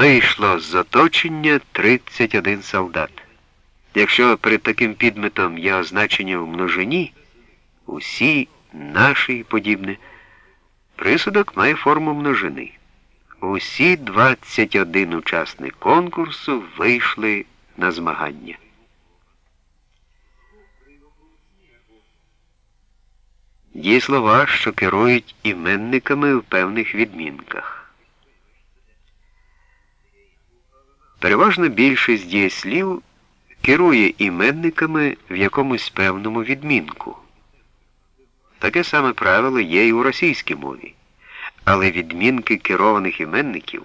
Вийшло з оточення 31 солдат. Якщо перед таким підметом є означення в множині, усі наші і подібне, присудок має форму множини. Усі 21 учасник конкурсу вийшли на змагання. Дієслова, що керують іменниками в певних відмінках. Переважна більшість дієслів керує іменниками в якомусь певному відмінку. Таке саме правило є і у російській мові, але відмінки керованих іменників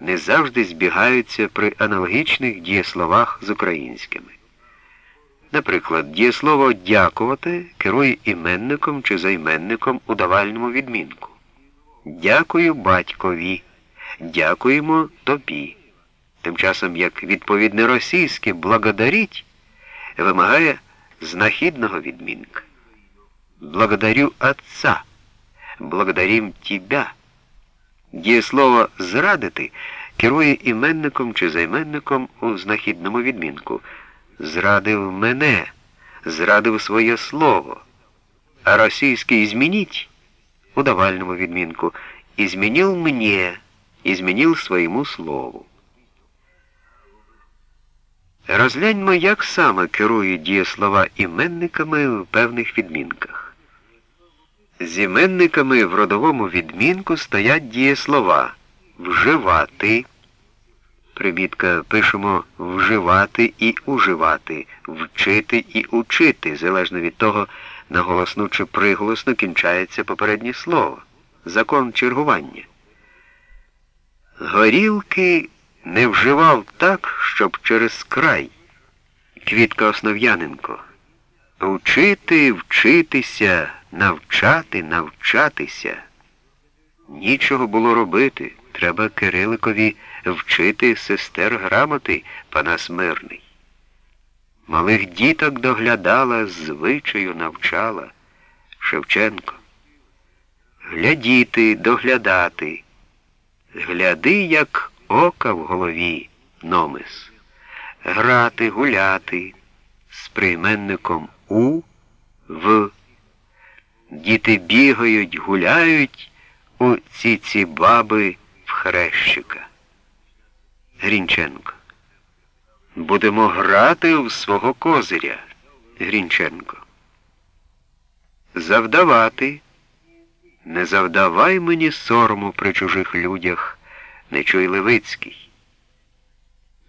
не завжди збігаються при аналогічних дієсловах з українськими. Наприклад, дієслово дякувати керує іменником чи займенником у давальному відмінку. Дякую батькові, дякуємо тобі. Тим часом, як відповідне російське благодаріть вимагає знахідного відмінка. Благодарю Отца, благодарим тебя. Дієслово зрадити керує іменником чи займенником у знахідному відмінку. Зрадив мене, зрадив своє слово. А російський «змініть» у давальному відмінку «изменил мне», «изменил своєму слову». Розгляньмо, як саме керують дієслова іменниками в певних відмінках. З іменниками в родовому відмінку стоять дієслова вживати. Примітка пишемо вживати і уживати, вчити і учити, залежно від того, на голосну чи приголосно кінчається попереднє слово. Закон чергування. Горілки не вживав так, щоб через край. Квітка Основ'яненко. Вчити, вчитися, навчати, навчатися. Нічого було робити. Треба Кириликові вчити сестер грамоти, Панас Мирний. Малих діток доглядала, звичаю навчала Шевченко. Глядіти, доглядати. Гляди, як ока в голові номис. Грати, гуляти з прийменником У в. Діти бігають, гуляють у ці ці баби в хрещика. Грінченко. Будемо грати в свого козиря. Грінченко. Завдавати. Не завдавай мені сорому при чужих людях, не чуй Левицький.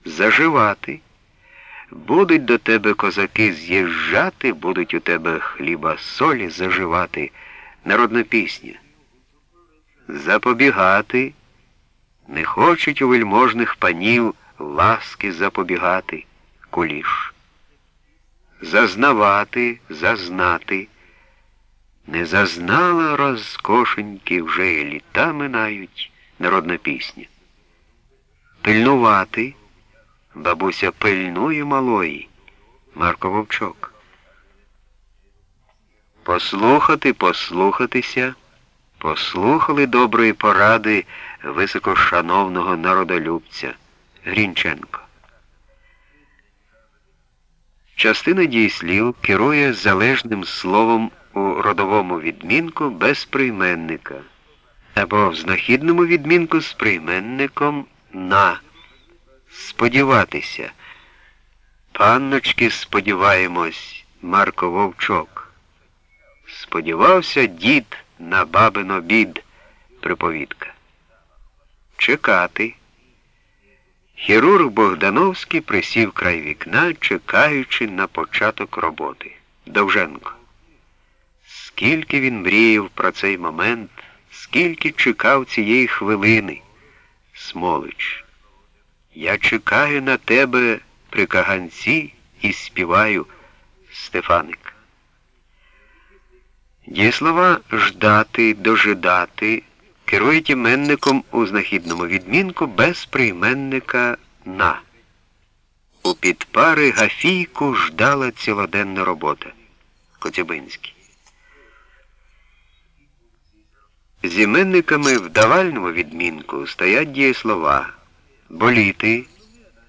Заживати. Будуть до тебе козаки з'їжджати, будуть у тебе хліба солі заживати. Народна пісня. Запобігати. Не хочуть у вельможних панів ласки запобігати, куліш. Зазнавати, зазнати. Не зазнала розкошеньки вже літа минають народна пісня. Пильнувати. Бабуся пильнує малої. Марко Вовчок. Послухати, послухатися. Послухали доброї поради високошановного народолюбця Грінченко. Частина дієслів керує залежним словом у родовому відмінку без прийменника або в знахідному відмінку з прийменником на. Сподіватися. Панночки, сподіваємось, Марко Вовчок. Сподівався дід на бабин обід, приповідка. Чекати. Хірург Богдановський присів край вікна, чекаючи на початок роботи. Довженко. Скільки він мріяв про цей момент, скільки чекав цієї хвилини. Смолич. Я чекаю на тебе при каганці і співаю Стефаник. Дієслова ждати, дожидати керують іменником у знахідному відмінку без прийменника на. У підпари Гафійку ждала цілоденна робота. Коцюбинський. З іменниками в давальному відмінку стоять дієслова боліти.